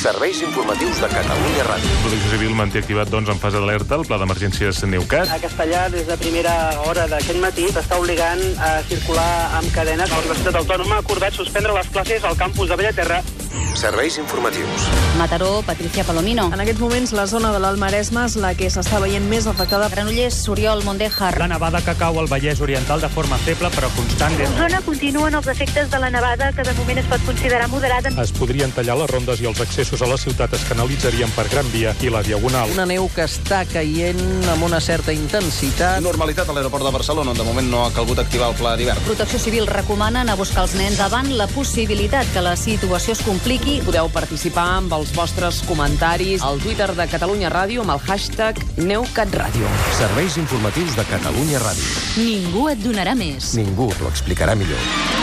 Serveis informatius de Catalunya Ràdio. Protecció Civil manté activat doncs, en fase d'alerta el pla d'emergències Neucat. A Castellà, des de primera hora d'aquest matí, s'està obligant a circular amb cadenes. La Universitat Autònoma ha acordat suspendre les classes al campus de Bellaterra. Serveis informatius. Mataró, Patricia Palomino. En aquests moments, la zona de l'Alt Maresme és la que s'està veient més afectada. Granollers, Oriol, Mondejar. La nevada que cau al Vallès Oriental de forma feble però constant. A zona continuen els efectes de la nevada, que de moment es pot considerar moderada. Es podrien tallar les rondes i els accessos a la ciutat es canalitzarien per Gran Via i la Diagonal. Una neu que està caient amb una certa intensitat. Normalitat a l'aeroport de Barcelona, on de moment no ha calgut activar el pla d'hivern. Protecció Civil recomana anar a buscar els nens davant la possibilitat que la situació es compliqui. Podeu participar amb els vostres comentaris al Twitter de Catalunya Ràdio amb el hashtag NeuCatRàdio. Serveis informatius de Catalunya Ràdio. Ningú et donarà més. Ningú t'ho explicarà millor.